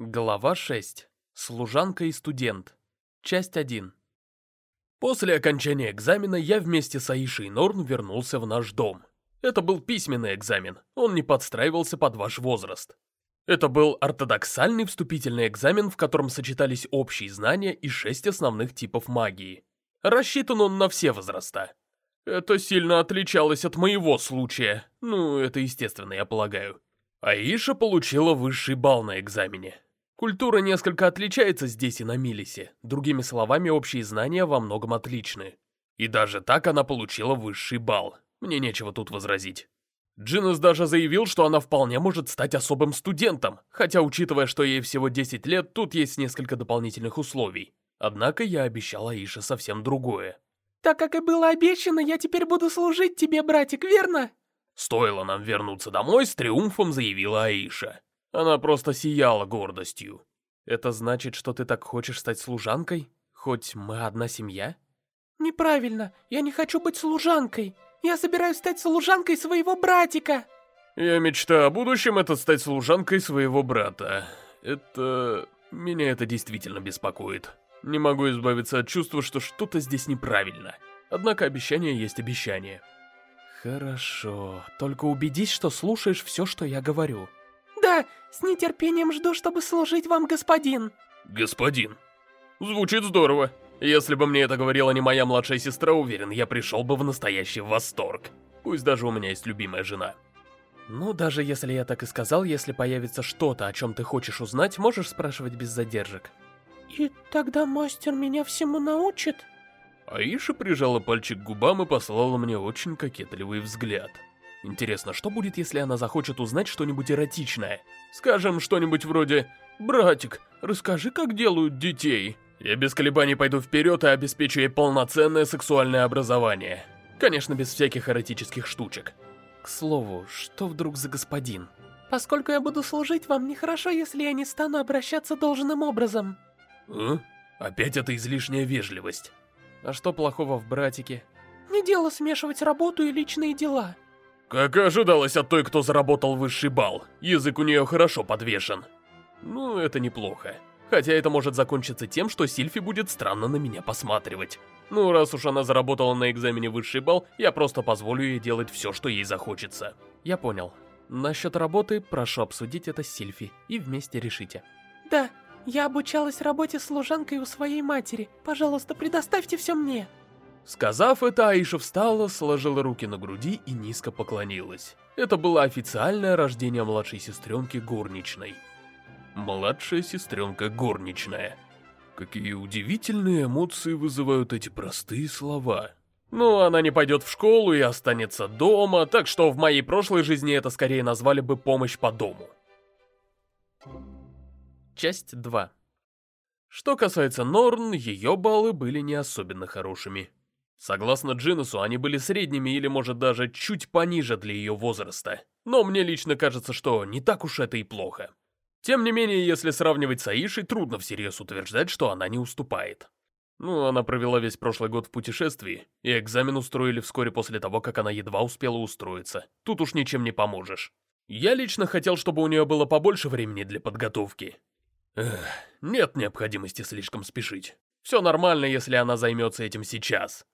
Глава 6. Служанка и студент. Часть 1. После окончания экзамена я вместе с Аишей Норн вернулся в наш дом. Это был письменный экзамен, он не подстраивался под ваш возраст. Это был ортодоксальный вступительный экзамен, в котором сочетались общие знания и шесть основных типов магии. Рассчитан он на все возраста. Это сильно отличалось от моего случая. Ну, это естественно, я полагаю. Аиша получила высший балл на экзамене. Культура несколько отличается здесь и на Милисе. Другими словами, общие знания во многом отличны. И даже так она получила высший балл. Мне нечего тут возразить. Джинус даже заявил, что она вполне может стать особым студентом, хотя, учитывая, что ей всего 10 лет, тут есть несколько дополнительных условий. Однако я обещал Аише совсем другое. «Так как и было обещано, я теперь буду служить тебе, братик, верно?» Стоило нам вернуться домой, с триумфом заявила Аиша. Она просто сияла гордостью. «Это значит, что ты так хочешь стать служанкой? Хоть мы одна семья?» «Неправильно, я не хочу быть служанкой. Я собираюсь стать служанкой своего братика!» «Я мечтаю о будущем это стать служанкой своего брата. Это... меня это действительно беспокоит. Не могу избавиться от чувства, что что-то здесь неправильно. Однако обещание есть обещание». «Хорошо, только убедись, что слушаешь все, что я говорю». «Да, с нетерпением жду, чтобы служить вам, господин». «Господин». Звучит здорово. Если бы мне это говорила не моя младшая сестра, уверен, я пришел бы в настоящий восторг. Пусть даже у меня есть любимая жена. Ну, даже если я так и сказал, если появится что-то, о чем ты хочешь узнать, можешь спрашивать без задержек. «И тогда мастер меня всему научит?» Аиша прижала пальчик к губам и послала мне очень кокетливый взгляд. Интересно, что будет, если она захочет узнать что-нибудь эротичное? Скажем, что-нибудь вроде «Братик, расскажи, как делают детей». Я без колебаний пойду вперед и обеспечу ей полноценное сексуальное образование. Конечно, без всяких эротических штучек. К слову, что вдруг за господин? Поскольку я буду служить вам, нехорошо, если я не стану обращаться должным образом. А? Опять эта излишняя вежливость. А что плохого в братике? Не дело смешивать работу и личные дела. Как и ожидалось от той, кто заработал высший балл. Язык у нее хорошо подвешен. Ну, это неплохо. Хотя это может закончиться тем, что Сильфи будет странно на меня посматривать. Ну, раз уж она заработала на экзамене высший балл, я просто позволю ей делать все, что ей захочется. Я понял. Насчет работы, прошу обсудить это с Сильфи, и вместе решите. Да, я обучалась работе служанкой у своей матери. Пожалуйста, предоставьте все мне. Сказав это, Аиша встала, сложила руки на груди и низко поклонилась. Это было официальное рождение младшей сестренки горничной. Младшая сестренка горничная. Какие удивительные эмоции вызывают эти простые слова. Ну, она не пойдет в школу и останется дома, так что в моей прошлой жизни это скорее назвали бы помощь по дому. Часть 2 Что касается Норн, ее баллы были не особенно хорошими. Согласно Джинусу, они были средними или, может, даже чуть пониже для ее возраста. Но мне лично кажется, что не так уж это и плохо. Тем не менее, если сравнивать с Аишей, трудно всерьез утверждать, что она не уступает. Ну, она провела весь прошлый год в путешествии, и экзамен устроили вскоре после того, как она едва успела устроиться. Тут уж ничем не поможешь. Я лично хотел, чтобы у нее было побольше времени для подготовки. Эх, нет необходимости слишком спешить. Все нормально, если она займется этим сейчас.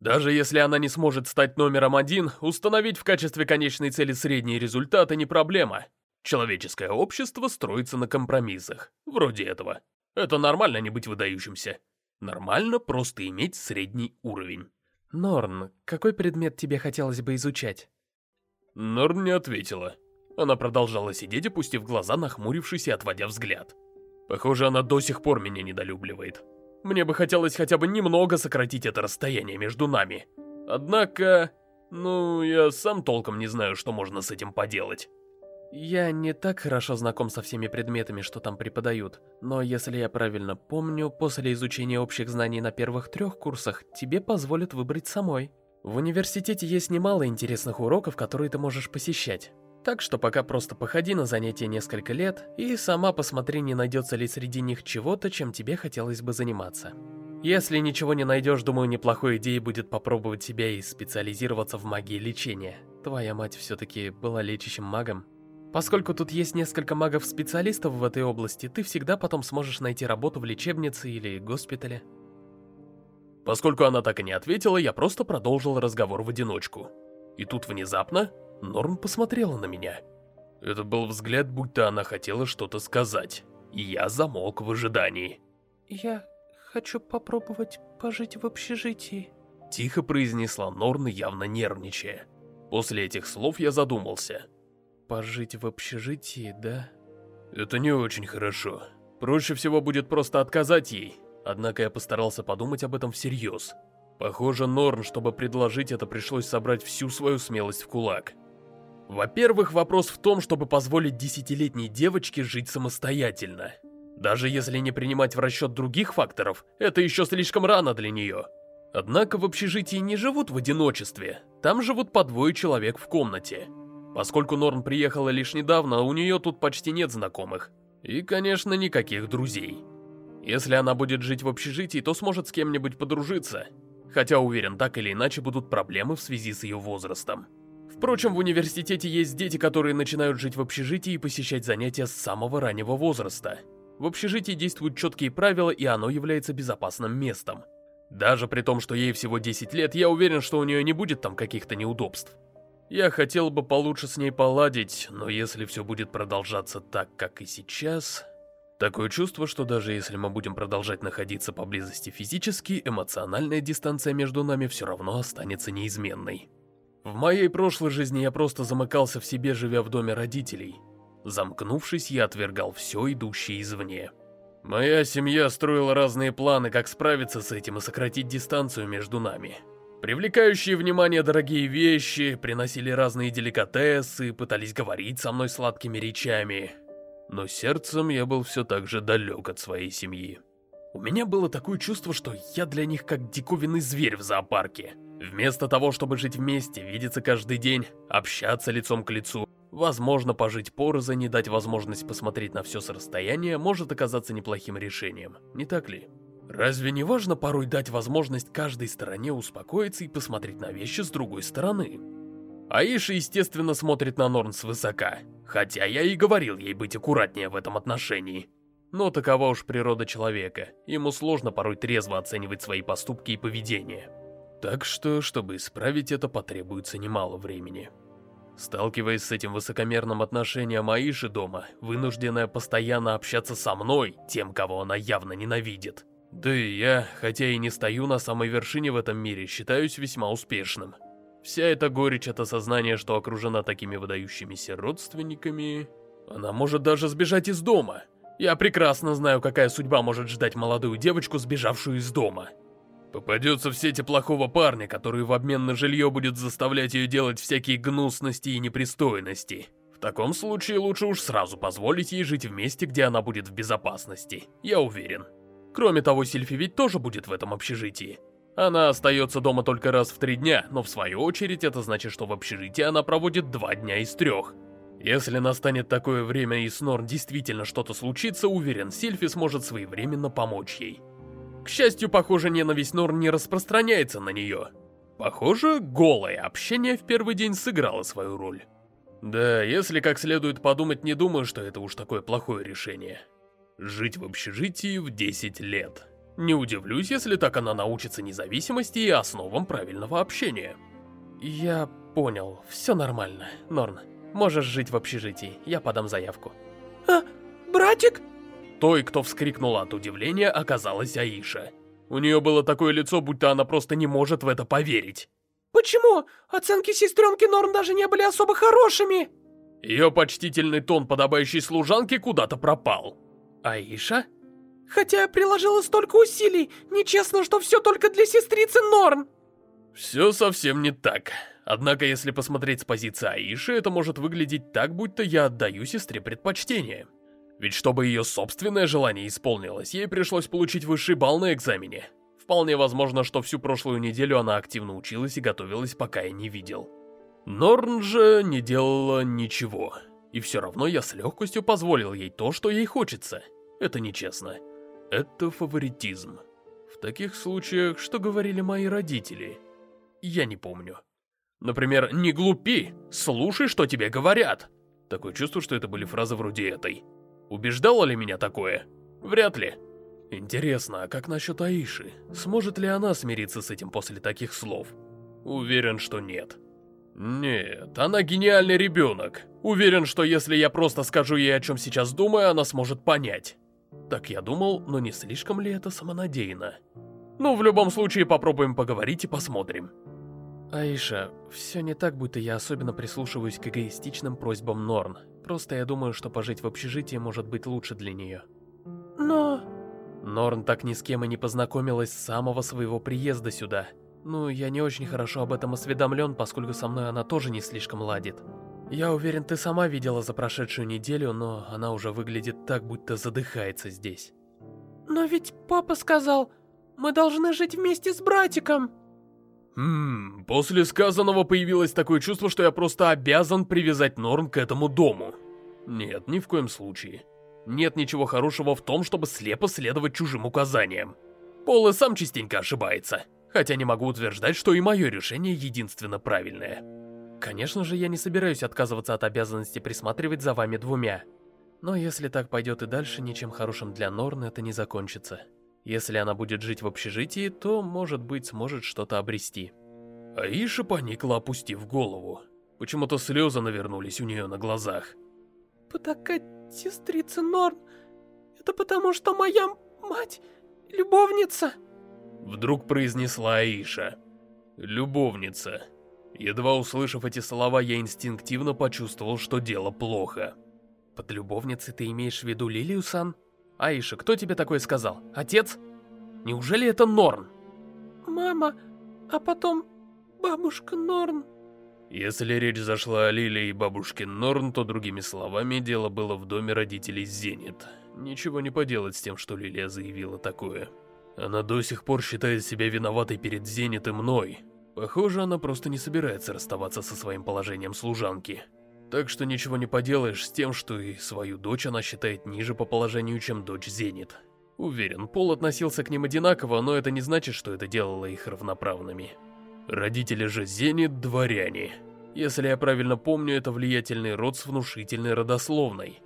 Даже если она не сможет стать номером один, установить в качестве конечной цели средние результаты не проблема. Человеческое общество строится на компромиссах, вроде этого. Это нормально не быть выдающимся. Нормально просто иметь средний уровень. Норн, какой предмет тебе хотелось бы изучать? Норн не ответила. Она продолжала сидеть, опустив глаза, нахмурившись и отводя взгляд. Похоже, она до сих пор меня недолюбливает. Мне бы хотелось хотя бы немного сократить это расстояние между нами. Однако... Ну, я сам толком не знаю, что можно с этим поделать. Я не так хорошо знаком со всеми предметами, что там преподают, но если я правильно помню, после изучения общих знаний на первых трех курсах тебе позволят выбрать самой. В университете есть немало интересных уроков, которые ты можешь посещать. Так что пока просто походи на занятия несколько лет и сама посмотри, не найдется ли среди них чего-то, чем тебе хотелось бы заниматься. Если ничего не найдешь, думаю, неплохой идеей будет попробовать себя и специализироваться в магии лечения. Твоя мать все-таки была лечащим магом. Поскольку тут есть несколько магов-специалистов в этой области, ты всегда потом сможешь найти работу в лечебнице или госпитале. Поскольку она так и не ответила, я просто продолжил разговор в одиночку. И тут внезапно Норм посмотрела на меня. Это был взгляд, будто она хотела что-то сказать, и я замолк в ожидании. «Я хочу попробовать пожить в общежитии», — тихо произнесла Норн, явно нервничая. После этих слов я задумался. «Пожить в общежитии, да?» «Это не очень хорошо. Проще всего будет просто отказать ей, однако я постарался подумать об этом всерьез. Похоже, Норн, чтобы предложить это, пришлось собрать всю свою смелость в кулак». Во-первых, вопрос в том, чтобы позволить десятилетней девочке жить самостоятельно. Даже если не принимать в расчет других факторов, это еще слишком рано для нее. Однако в общежитии не живут в одиночестве, там живут по двое человек в комнате. Поскольку Норн приехала лишь недавно, у нее тут почти нет знакомых. И, конечно, никаких друзей. Если она будет жить в общежитии, то сможет с кем-нибудь подружиться. Хотя, уверен, так или иначе будут проблемы в связи с ее возрастом. Впрочем, в университете есть дети, которые начинают жить в общежитии и посещать занятия с самого раннего возраста. В общежитии действуют четкие правила, и оно является безопасным местом. Даже при том, что ей всего 10 лет, я уверен, что у нее не будет там каких-то неудобств. Я хотел бы получше с ней поладить, но если все будет продолжаться так, как и сейчас... Такое чувство, что даже если мы будем продолжать находиться поблизости физически, эмоциональная дистанция между нами все равно останется неизменной. В моей прошлой жизни я просто замыкался в себе, живя в доме родителей. Замкнувшись, я отвергал все, идущее извне. Моя семья строила разные планы, как справиться с этим и сократить дистанцию между нами. Привлекающие внимание дорогие вещи, приносили разные деликатесы, пытались говорить со мной сладкими речами. Но сердцем я был все так же далек от своей семьи. У меня было такое чувство, что я для них как диковинный зверь в зоопарке. Вместо того, чтобы жить вместе, видеться каждый день, общаться лицом к лицу, возможно, пожить порознь и дать возможность посмотреть на все с расстояния может оказаться неплохим решением, не так ли? Разве не важно порой дать возможность каждой стороне успокоиться и посмотреть на вещи с другой стороны? Аиша, естественно, смотрит на Норн свысока, хотя я и говорил ей быть аккуратнее в этом отношении. Но такова уж природа человека, ему сложно порой трезво оценивать свои поступки и поведение. Так что, чтобы исправить это, потребуется немало времени. Сталкиваясь с этим высокомерным отношением Аиши дома, вынужденная постоянно общаться со мной, тем, кого она явно ненавидит. Да и я, хотя и не стою на самой вершине в этом мире, считаюсь весьма успешным. Вся эта горечь от осознания, что окружена такими выдающимися родственниками... Она может даже сбежать из дома. Я прекрасно знаю, какая судьба может ждать молодую девочку, сбежавшую из дома. Попадется в сети плохого парня, который в обмен на жилье будет заставлять ее делать всякие гнусности и непристойности. В таком случае лучше уж сразу позволить ей жить в месте, где она будет в безопасности, я уверен. Кроме того, Сильфи ведь тоже будет в этом общежитии. Она остается дома только раз в три дня, но в свою очередь это значит, что в общежитии она проводит два дня из трех. Если настанет такое время и с Норн действительно что-то случится, уверен, Сильфи сможет своевременно помочь ей. К счастью, похоже, ненависть Норн не распространяется на нее. Похоже, голое общение в первый день сыграло свою роль. Да, если как следует подумать, не думаю, что это уж такое плохое решение. Жить в общежитии в 10 лет. Не удивлюсь, если так она научится независимости и основам правильного общения. Я понял, все нормально, Норн. Можешь жить в общежитии, я подам заявку. А, братик? Той, кто вскрикнула от удивления, оказалась Аиша. У нее было такое лицо, будто она просто не может в это поверить. Почему? Оценки сестренки Норн даже не были особо хорошими. Ее почтительный тон, подобающий служанке, куда-то пропал. Аиша? Хотя я приложила столько усилий, нечестно, что все только для сестрицы Норн. Все совсем не так. Однако, если посмотреть с позиции Аиши, это может выглядеть так, будто я отдаю сестре предпочтение. Ведь чтобы ее собственное желание исполнилось, ей пришлось получить высший балл на экзамене. Вполне возможно, что всю прошлую неделю она активно училась и готовилась, пока я не видел. Норн же не делала ничего. И все равно я с легкостью позволил ей то, что ей хочется. Это нечестно. Это фаворитизм. В таких случаях, что говорили мои родители? Я не помню. Например, не глупи, слушай, что тебе говорят. Такое чувство, что это были фразы вроде этой. Убеждало ли меня такое? Вряд ли. Интересно, а как насчет Аиши? Сможет ли она смириться с этим после таких слов? Уверен, что нет. Нет, она гениальный ребенок. Уверен, что если я просто скажу ей, о чем сейчас думаю, она сможет понять. Так я думал, но не слишком ли это самонадеянно? Ну, в любом случае, попробуем поговорить и посмотрим. Аиша, все не так, будто я особенно прислушиваюсь к эгоистичным просьбам Норн. Просто я думаю, что пожить в общежитии может быть лучше для нее. Но... Норн так ни с кем и не познакомилась с самого своего приезда сюда. Ну, я не очень хорошо об этом осведомлен, поскольку со мной она тоже не слишком ладит. Я уверен, ты сама видела за прошедшую неделю, но она уже выглядит так, будто задыхается здесь. Но ведь папа сказал, мы должны жить вместе с братиком. Хм, после сказанного появилось такое чувство, что я просто обязан привязать Норн к этому дому. Нет, ни в коем случае. Нет ничего хорошего в том, чтобы слепо следовать чужим указаниям. Пол и сам частенько ошибается хотя не могу утверждать, что и мое решение единственно правильное. Конечно же, я не собираюсь отказываться от обязанности присматривать за вами двумя. Но если так пойдет и дальше, ничем хорошим для Норн это не закончится. Если она будет жить в общежитии, то, может быть, сможет что-то обрести. Аиша поникла, опустив голову. Почему-то слезы навернулись у нее на глазах. «Потакать сестрица Норн, это потому что моя мать любовница?» Вдруг произнесла Аиша. «Любовница». Едва услышав эти слова, я инстинктивно почувствовал, что дело плохо. «Под любовницей ты имеешь в виду Лилию-сан? Аиша, кто тебе такое сказал? Отец? Неужели это Норн?» «Мама, а потом бабушка Норн». Если речь зашла о Лиле и бабушке Норн, то, другими словами, дело было в доме родителей Зенит. Ничего не поделать с тем, что Лилия заявила такое. Она до сих пор считает себя виноватой перед Зенит и мной. Похоже, она просто не собирается расставаться со своим положением служанки. Так что ничего не поделаешь с тем, что и свою дочь она считает ниже по положению, чем дочь Зенит. Уверен, Пол относился к ним одинаково, но это не значит, что это делало их равноправными. Родители же Зенит – дворяне. Если я правильно помню, это влиятельный род с внушительной родословной.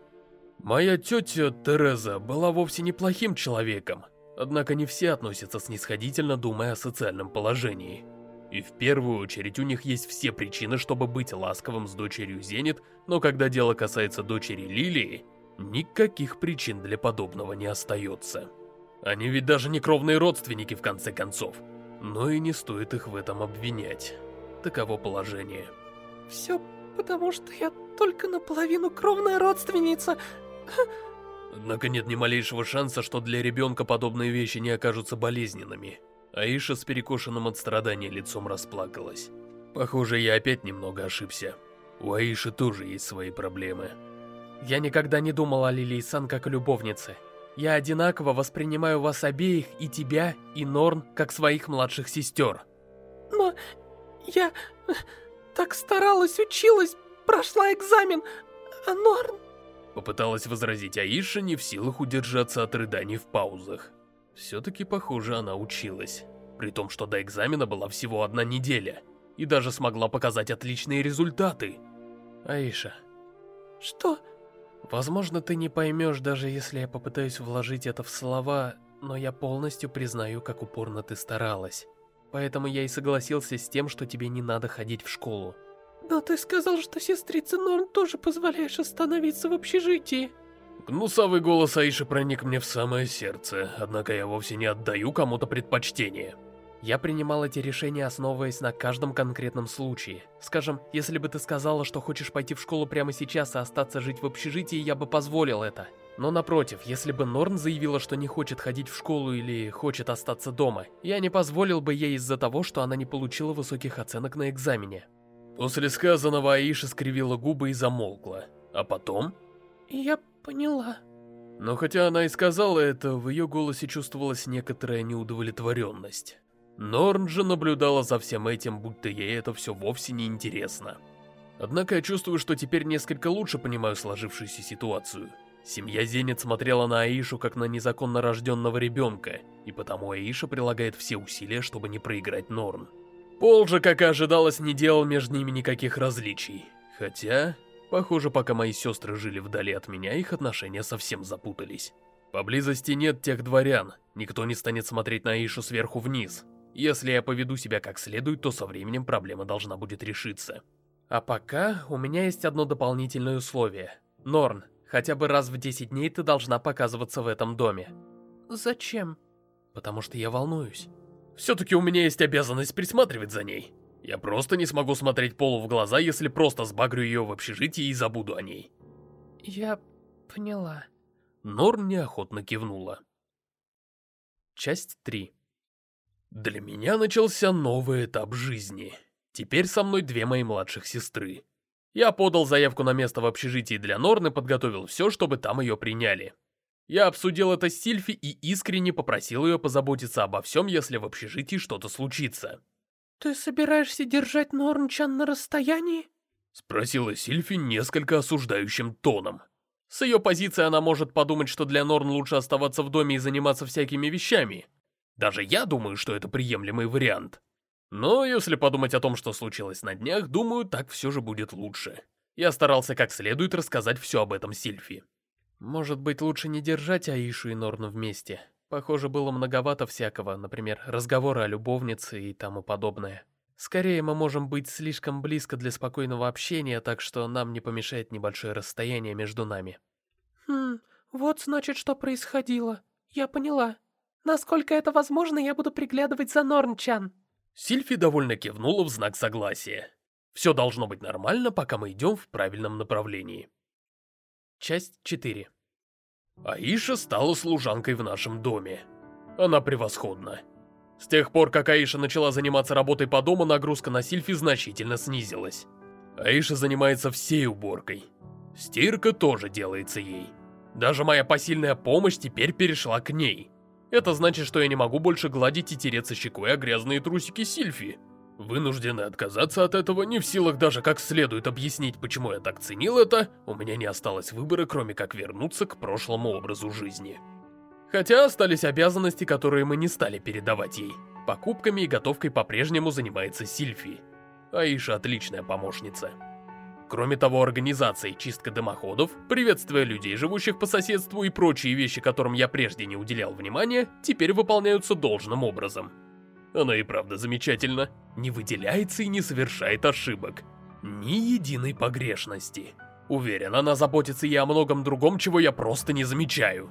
Моя тетя Тереза была вовсе неплохим человеком, Однако не все относятся снисходительно, думая о социальном положении. И в первую очередь у них есть все причины, чтобы быть ласковым с дочерью Зенит, но когда дело касается дочери Лилии, никаких причин для подобного не остается. Они ведь даже не кровные родственники в конце концов. Но и не стоит их в этом обвинять. Таково положение. Все потому, что я только наполовину кровная родственница. Однако нет ни малейшего шанса, что для ребенка подобные вещи не окажутся болезненными. Аиша с перекошенным от страдания лицом расплакалась. Похоже, я опять немного ошибся. У Аиши тоже есть свои проблемы. Я никогда не думал о Лилии-сан как о любовнице. Я одинаково воспринимаю вас обеих, и тебя, и Норн, как своих младших сестер. Но я так старалась, училась, прошла экзамен, а Норн... Попыталась возразить Аиша, не в силах удержаться от рыданий в паузах. Все-таки, похоже, она училась. При том, что до экзамена была всего одна неделя. И даже смогла показать отличные результаты. Аиша. Что? Возможно, ты не поймешь, даже если я попытаюсь вложить это в слова, но я полностью признаю, как упорно ты старалась. Поэтому я и согласился с тем, что тебе не надо ходить в школу. Но ты сказал, что сестрице Норн тоже позволяешь остановиться в общежитии. Гнусавый голос Аиши проник мне в самое сердце, однако я вовсе не отдаю кому-то предпочтение. Я принимал эти решения, основываясь на каждом конкретном случае. Скажем, если бы ты сказала, что хочешь пойти в школу прямо сейчас и остаться жить в общежитии, я бы позволил это. Но напротив, если бы Норн заявила, что не хочет ходить в школу или хочет остаться дома, я не позволил бы ей из-за того, что она не получила высоких оценок на экзамене. После сказанного Аиша скривила губы и замолкла. А потом... Я поняла. Но хотя она и сказала это, в ее голосе чувствовалась некоторая неудовлетворенность. Норн же наблюдала за всем этим, будто ей это все вовсе не интересно. Однако я чувствую, что теперь несколько лучше понимаю сложившуюся ситуацию. Семья Зенит смотрела на Аишу как на незаконно рожденного ребенка, и потому Аиша прилагает все усилия, чтобы не проиграть Норн. Пол же, как и ожидалось, не делал между ними никаких различий. Хотя, Похоже, пока мои сестры жили вдали от меня, их отношения совсем запутались. Поблизости нет тех дворян, никто не станет смотреть на Аишу сверху вниз. Если я поведу себя как следует, то со временем проблема должна будет решиться. А пока у меня есть одно дополнительное условие. Норн, хотя бы раз в 10 дней ты должна показываться в этом доме. Зачем? Потому что я волнуюсь. Все-таки у меня есть обязанность присматривать за ней. Я просто не смогу смотреть Полу в глаза, если просто сбагрю ее в общежитии и забуду о ней. Я поняла. Норн неохотно кивнула. Часть 3 Для меня начался новый этап жизни. Теперь со мной две мои младших сестры. Я подал заявку на место в общежитии для Норн и подготовил все, чтобы там ее приняли. Я обсудил это с Сильфи и искренне попросил ее позаботиться обо всем, если в общежитии что-то случится. «Ты собираешься держать Норнчан на расстоянии?» Спросила Сильфи несколько осуждающим тоном. С ее позиции она может подумать, что для Норн лучше оставаться в доме и заниматься всякими вещами. Даже я думаю, что это приемлемый вариант. Но если подумать о том, что случилось на днях, думаю, так все же будет лучше. Я старался как следует рассказать все об этом Сильфи. Может быть, лучше не держать Аишу и Норну вместе. Похоже, было многовато всякого, например, разговоры о любовнице и тому подобное. Скорее, мы можем быть слишком близко для спокойного общения, так что нам не помешает небольшое расстояние между нами. Хм, вот значит, что происходило. Я поняла. Насколько это возможно, я буду приглядывать за Норнчан. Сильфи довольно кивнула в знак согласия. Все должно быть нормально, пока мы идем в правильном направлении. Часть 4 Аиша стала служанкой в нашем доме. Она превосходна. С тех пор, как Аиша начала заниматься работой по дому, нагрузка на Сильфи значительно снизилась. Аиша занимается всей уборкой. Стирка тоже делается ей. Даже моя посильная помощь теперь перешла к ней. Это значит, что я не могу больше гладить и тереться щекой о грязные трусики Сильфи. Вынуждены отказаться от этого, не в силах даже как следует объяснить, почему я так ценил это, у меня не осталось выбора, кроме как вернуться к прошлому образу жизни. Хотя остались обязанности, которые мы не стали передавать ей. Покупками и готовкой по-прежнему занимается Сильфи. Аиша отличная помощница. Кроме того, организация чистка дымоходов, приветствие людей, живущих по соседству и прочие вещи, которым я прежде не уделял внимания, теперь выполняются должным образом. Она и правда замечательна, не выделяется и не совершает ошибок. Ни единой погрешности. Уверен, она заботится и о многом другом, чего я просто не замечаю.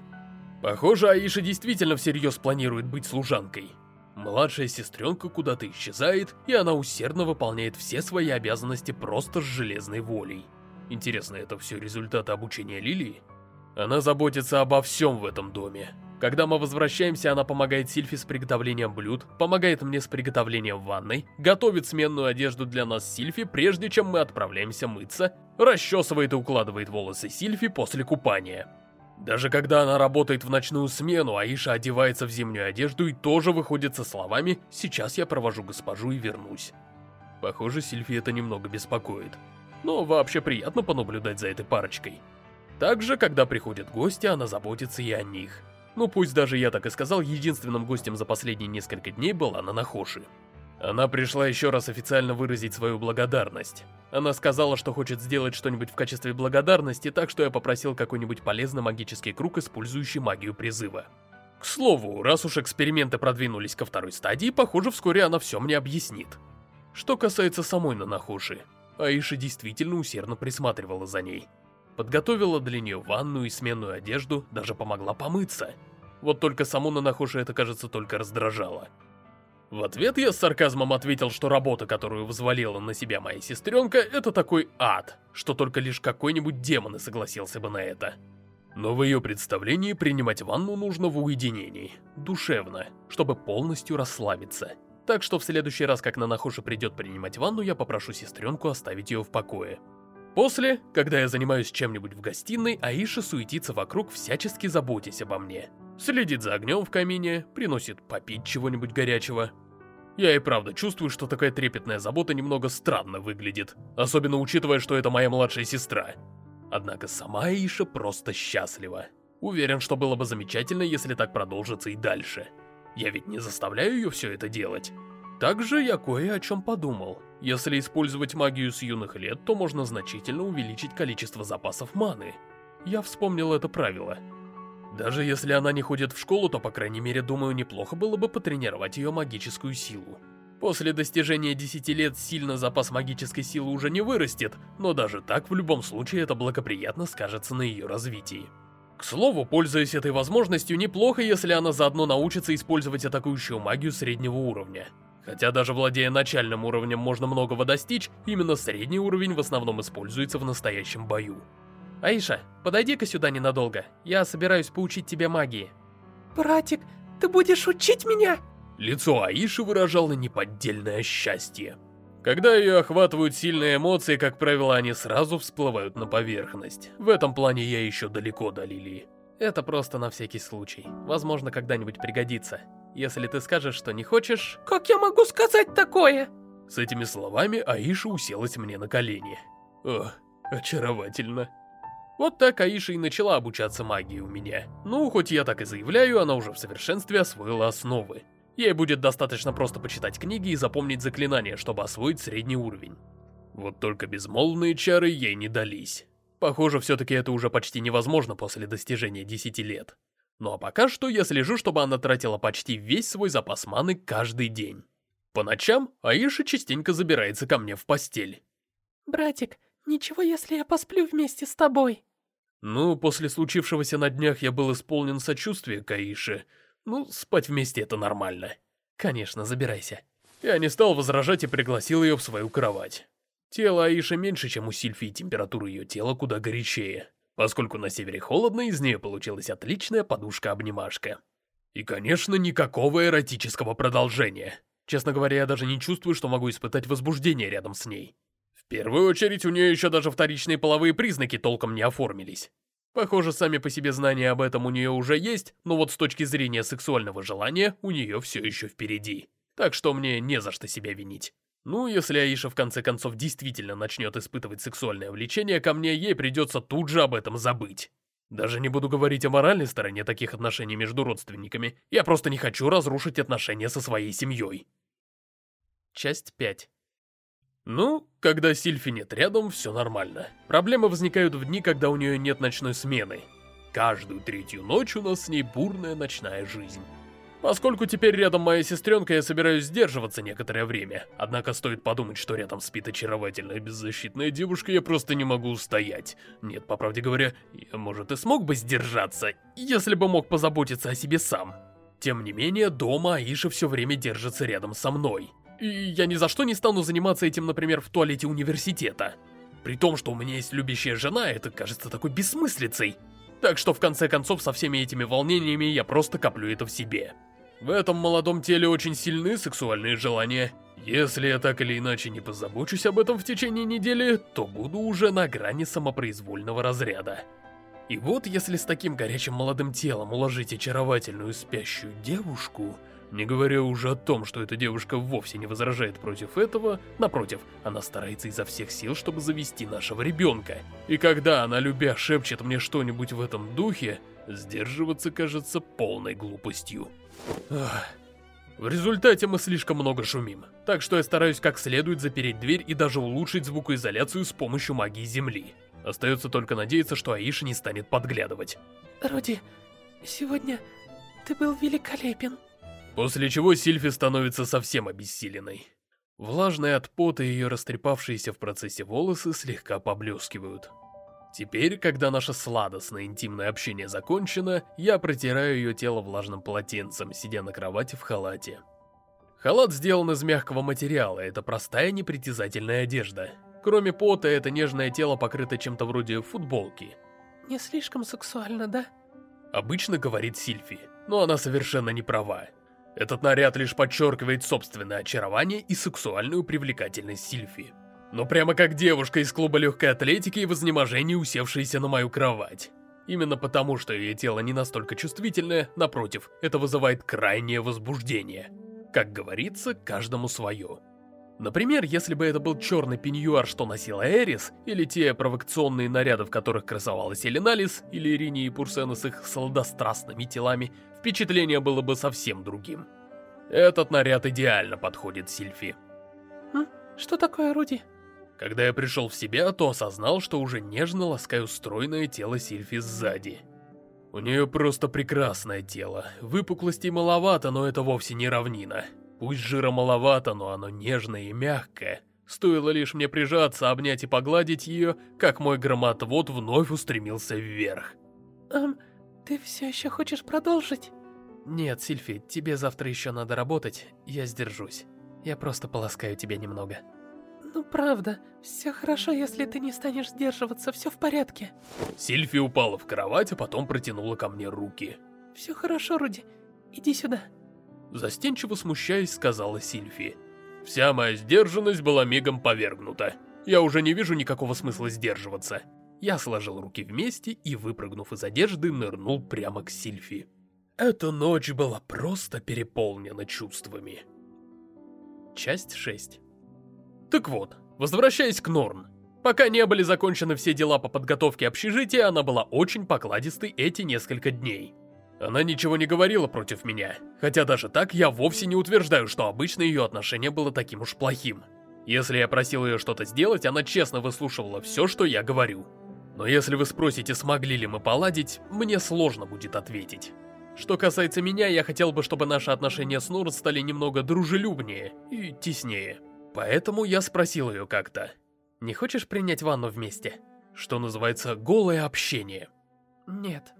Похоже, Аиша действительно всерьез планирует быть служанкой. Младшая сестренка куда-то исчезает, и она усердно выполняет все свои обязанности просто с железной волей. Интересно, это все результаты обучения Лилии? Она заботится обо всем в этом доме. Когда мы возвращаемся, она помогает Сильфи с приготовлением блюд, помогает мне с приготовлением ванной, готовит сменную одежду для нас Сильфи, прежде чем мы отправляемся мыться, расчесывает и укладывает волосы Сильфи после купания. Даже когда она работает в ночную смену, Аиша одевается в зимнюю одежду и тоже выходит со словами «Сейчас я провожу госпожу и вернусь». Похоже, Сильфи это немного беспокоит. Но вообще приятно понаблюдать за этой парочкой. Также, когда приходят гости, она заботится и о них. Ну пусть даже я так и сказал, единственным гостем за последние несколько дней была Нанахоши. Она пришла еще раз официально выразить свою благодарность. Она сказала, что хочет сделать что-нибудь в качестве благодарности, так что я попросил какой-нибудь полезный магический круг, использующий магию призыва. К слову, раз уж эксперименты продвинулись ко второй стадии, похоже, вскоре она все мне объяснит. Что касается самой Нанахоши, Аиша действительно усердно присматривала за ней. Подготовила для нее ванную и сменную одежду, даже помогла помыться. Вот только саму Нанахоши это, кажется, только раздражало. В ответ я с сарказмом ответил, что работа, которую взвалила на себя моя сестренка, это такой ад, что только лишь какой-нибудь демон и согласился бы на это. Но в ее представлении принимать ванну нужно в уединении, душевно, чтобы полностью расслабиться. Так что в следующий раз, как Нанахоши придет принимать ванну, я попрошу сестренку оставить ее в покое. После, когда я занимаюсь чем-нибудь в гостиной, Аиша суетится вокруг, всячески заботясь обо мне. Следит за огнем в камине, приносит попить чего-нибудь горячего. Я и правда чувствую, что такая трепетная забота немного странно выглядит, особенно учитывая, что это моя младшая сестра. Однако сама Аиша просто счастлива. Уверен, что было бы замечательно, если так продолжится и дальше. Я ведь не заставляю ее все это делать. Также я кое о чем подумал. Если использовать магию с юных лет, то можно значительно увеличить количество запасов маны. Я вспомнил это правило. Даже если она не ходит в школу, то, по крайней мере, думаю, неплохо было бы потренировать ее магическую силу. После достижения 10 лет сильно запас магической силы уже не вырастет, но даже так в любом случае это благоприятно скажется на ее развитии. К слову, пользуясь этой возможностью, неплохо, если она заодно научится использовать атакующую магию среднего уровня. Хотя даже владея начальным уровнем можно многого достичь, именно средний уровень в основном используется в настоящем бою. Аиша, подойди-ка сюда ненадолго. Я собираюсь поучить тебя магии. Братик, ты будешь учить меня? Лицо Аиши выражало неподдельное счастье. Когда ее охватывают сильные эмоции, как правило, они сразу всплывают на поверхность. В этом плане я еще далеко до Лилии. Это просто на всякий случай. Возможно, когда-нибудь пригодится. Если ты скажешь, что не хочешь... Как я могу сказать такое? С этими словами Аиша уселась мне на колени. О, очаровательно. Вот так Аиша и начала обучаться магии у меня. Ну, хоть я так и заявляю, она уже в совершенстве освоила основы. Ей будет достаточно просто почитать книги и запомнить заклинания, чтобы освоить средний уровень. Вот только безмолвные чары ей не дались. Похоже, все-таки это уже почти невозможно после достижения 10 лет. Ну а пока что я слежу, чтобы она тратила почти весь свой запас маны каждый день. По ночам Аиша частенько забирается ко мне в постель. «Братик, ничего, если я посплю вместе с тобой?» Ну, после случившегося на днях я был исполнен сочувствия к Аише, ну, спать вместе это нормально. Конечно, забирайся. Я не стал возражать и пригласил ее в свою кровать. Тело Аиши меньше, чем у Сильфи, и температура ее тела куда горячее. Поскольку на севере холодно, из нее получилась отличная подушка-обнимашка. И, конечно, никакого эротического продолжения. Честно говоря, я даже не чувствую, что могу испытать возбуждение рядом с ней. В первую очередь, у нее еще даже вторичные половые признаки толком не оформились. Похоже, сами по себе знания об этом у нее уже есть, но вот с точки зрения сексуального желания у нее все еще впереди. Так что мне не за что себя винить. Ну, если Аиша в конце концов действительно начнет испытывать сексуальное влечение ко мне, ей придется тут же об этом забыть. Даже не буду говорить о моральной стороне таких отношений между родственниками. Я просто не хочу разрушить отношения со своей семьей. Часть 5 ну, когда Сильфи нет рядом, все нормально. Проблемы возникают в дни, когда у нее нет ночной смены. Каждую третью ночь у нас с ней бурная ночная жизнь. Поскольку теперь рядом моя сестренка, я собираюсь сдерживаться некоторое время. Однако стоит подумать, что рядом спит очаровательная беззащитная девушка, я просто не могу устоять. Нет, по правде говоря, я, может, и смог бы сдержаться, если бы мог позаботиться о себе сам. Тем не менее, дома Аиша все время держится рядом со мной. И я ни за что не стану заниматься этим, например, в туалете университета. При том, что у меня есть любящая жена, это кажется такой бессмыслицей. Так что в конце концов со всеми этими волнениями я просто коплю это в себе. В этом молодом теле очень сильны сексуальные желания. Если я так или иначе не позабочусь об этом в течение недели, то буду уже на грани самопроизвольного разряда. И вот если с таким горячим молодым телом уложить очаровательную спящую девушку, не говоря уже о том, что эта девушка вовсе не возражает против этого, напротив, она старается изо всех сил, чтобы завести нашего ребенка. И когда она, любя, шепчет мне что-нибудь в этом духе, сдерживаться кажется полной глупостью. В результате мы слишком много шумим, так что я стараюсь как следует запереть дверь и даже улучшить звукоизоляцию с помощью магии Земли. Остается только надеяться, что Аиша не станет подглядывать. Роди, сегодня ты был великолепен. После чего Сильфи становится совсем обессиленной. Влажные от пота ее растрепавшиеся в процессе волосы слегка поблескивают. Теперь, когда наше сладостное интимное общение закончено, я протираю ее тело влажным полотенцем, сидя на кровати в халате. Халат сделан из мягкого материала, это простая непритязательная одежда. Кроме пота, это нежное тело покрыто чем-то вроде футболки. Не слишком сексуально, да? Обычно говорит Сильфи, но она совершенно не права. Этот наряд лишь подчеркивает собственное очарование и сексуальную привлекательность Сильфи. Но прямо как девушка из клуба легкой атлетики и в изнеможении усевшаяся на мою кровать. Именно потому, что ее тело не настолько чувствительное, напротив, это вызывает крайнее возбуждение. Как говорится, каждому свое. Например, если бы это был черный пеньюар, что носила Эрис, или те провокационные наряды, в которых красовалась Эленалис, или Ирини и Пурсена с их сладострастными телами, впечатление было бы совсем другим. Этот наряд идеально подходит Сильфи. М? Что такое, Руди? Когда я пришел в себя, то осознал, что уже нежно ласкаю стройное тело Сильфи сзади. У нее просто прекрасное тело. Выпуклостей маловато, но это вовсе не равнина. Пусть жира маловато, но оно нежное и мягкое. Стоило лишь мне прижаться, обнять и погладить ее, как мой громотвод вновь устремился вверх. Эм, ты все еще хочешь продолжить? Нет, Сильфи, тебе завтра еще надо работать, я сдержусь. Я просто поласкаю тебя немного. Ну правда, все хорошо, если ты не станешь сдерживаться, все в порядке. Сильфи упала в кровать, а потом протянула ко мне руки. Все хорошо, Руди, иди сюда. Застенчиво смущаясь, сказала Сильфи. Вся моя сдержанность была мигом повергнута. Я уже не вижу никакого смысла сдерживаться. Я сложил руки вместе и, выпрыгнув из одежды, нырнул прямо к Сильфи. Эта ночь была просто переполнена чувствами. Часть 6 Так вот, возвращаясь к Норн. Пока не были закончены все дела по подготовке общежития, она была очень покладистой эти несколько дней. Она ничего не говорила против меня, хотя даже так я вовсе не утверждаю, что обычно ее отношение было таким уж плохим. Если я просил ее что-то сделать, она честно выслушивала все, что я говорю. Но если вы спросите, смогли ли мы поладить, мне сложно будет ответить. Что касается меня, я хотел бы, чтобы наши отношения с Нур стали немного дружелюбнее и теснее. Поэтому я спросил ее как-то. Не хочешь принять ванну вместе? Что называется, голое общение. Нет.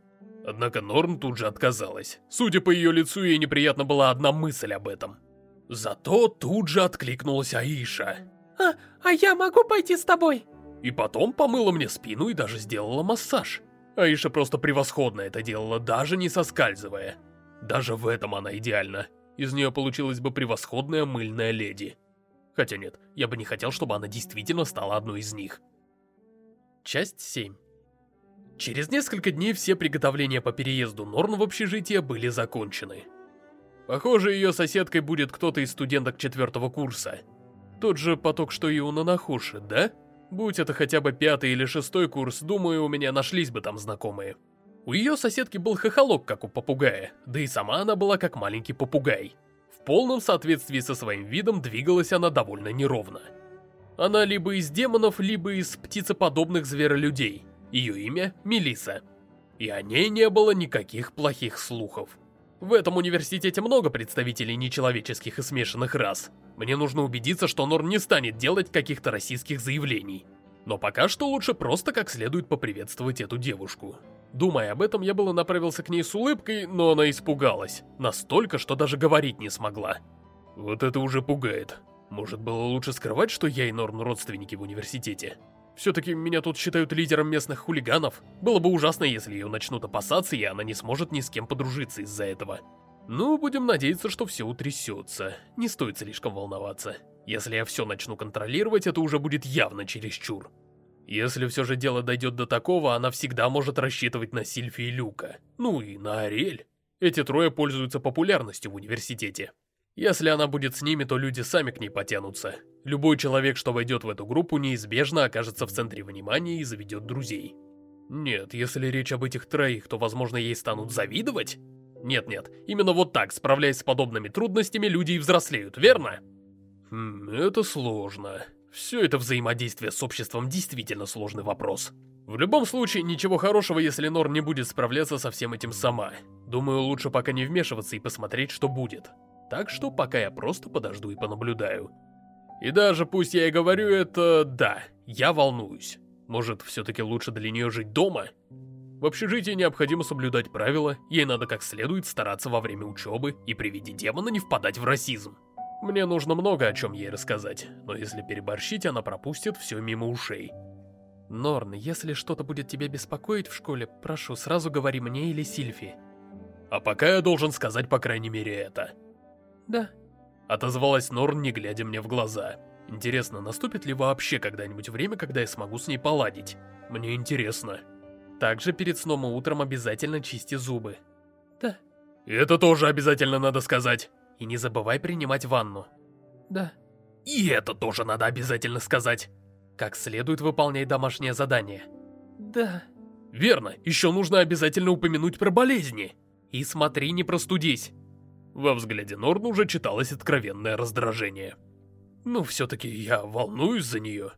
Однако Норн тут же отказалась. Судя по ее лицу, ей неприятно была одна мысль об этом. Зато тут же откликнулась Аиша. А, а я могу пойти с тобой? И потом помыла мне спину и даже сделала массаж. Аиша просто превосходно это делала, даже не соскальзывая. Даже в этом она идеальна. Из нее получилась бы превосходная мыльная леди. Хотя нет, я бы не хотел, чтобы она действительно стала одной из них. Часть 7 Через несколько дней все приготовления по переезду Норн в общежитие были закончены. Похоже, ее соседкой будет кто-то из студенток четвертого курса. Тот же поток, что и у Нанахуши, да? Будь это хотя бы пятый или шестой курс, думаю, у меня нашлись бы там знакомые. У ее соседки был хохолок, как у попугая, да и сама она была как маленький попугай. В полном соответствии со своим видом двигалась она довольно неровно. Она либо из демонов, либо из птицеподобных зверолюдей. Ее имя Мелиса. И о ней не было никаких плохих слухов. В этом университете много представителей нечеловеческих и смешанных рас. Мне нужно убедиться, что Норн не станет делать каких-то российских заявлений. Но пока что лучше просто как следует поприветствовать эту девушку. Думая об этом, я было направился к ней с улыбкой, но она испугалась. Настолько, что даже говорить не смогла. Вот это уже пугает. Может, было лучше скрывать, что я и Норн родственники в университете? Все-таки меня тут считают лидером местных хулиганов. Было бы ужасно, если ее начнут опасаться, и она не сможет ни с кем подружиться из-за этого. Ну, будем надеяться, что все утрясется. Не стоит слишком волноваться. Если я все начну контролировать, это уже будет явно чересчур. Если все же дело дойдет до такого, она всегда может рассчитывать на Сильфи и Люка. Ну и на Ариэль. Эти трое пользуются популярностью в университете. Если она будет с ними, то люди сами к ней потянутся. Любой человек, что войдет в эту группу, неизбежно окажется в центре внимания и заведет друзей. Нет, если речь об этих троих, то, возможно, ей станут завидовать? Нет-нет, именно вот так, справляясь с подобными трудностями, люди и взрослеют, верно? Хм, это сложно. Все это взаимодействие с обществом действительно сложный вопрос. В любом случае, ничего хорошего, если Нор не будет справляться со всем этим сама. Думаю, лучше пока не вмешиваться и посмотреть, что будет. Так что пока я просто подожду и понаблюдаю. И даже пусть я и говорю это, да, я волнуюсь. Может, все-таки лучше для нее жить дома? В общежитии необходимо соблюдать правила, ей надо как следует стараться во время учебы и при виде демона не впадать в расизм. Мне нужно много о чем ей рассказать, но если переборщить, она пропустит все мимо ушей. Норн, если что-то будет тебя беспокоить в школе, прошу, сразу говори мне или Сильфи. А пока я должен сказать по крайней мере это. Да. Отозвалась Норн, не глядя мне в глаза. Интересно, наступит ли вообще когда-нибудь время, когда я смогу с ней поладить? Мне интересно. Также перед сном и утром обязательно чисти зубы. Да. Это тоже обязательно надо сказать. И не забывай принимать ванну. Да. И это тоже надо обязательно сказать. Как следует выполняй домашнее задание. Да. Верно, еще нужно обязательно упомянуть про болезни. И смотри, не простудись. Во взгляде Норн уже читалось откровенное раздражение. Ну, все-таки я волнуюсь за нее.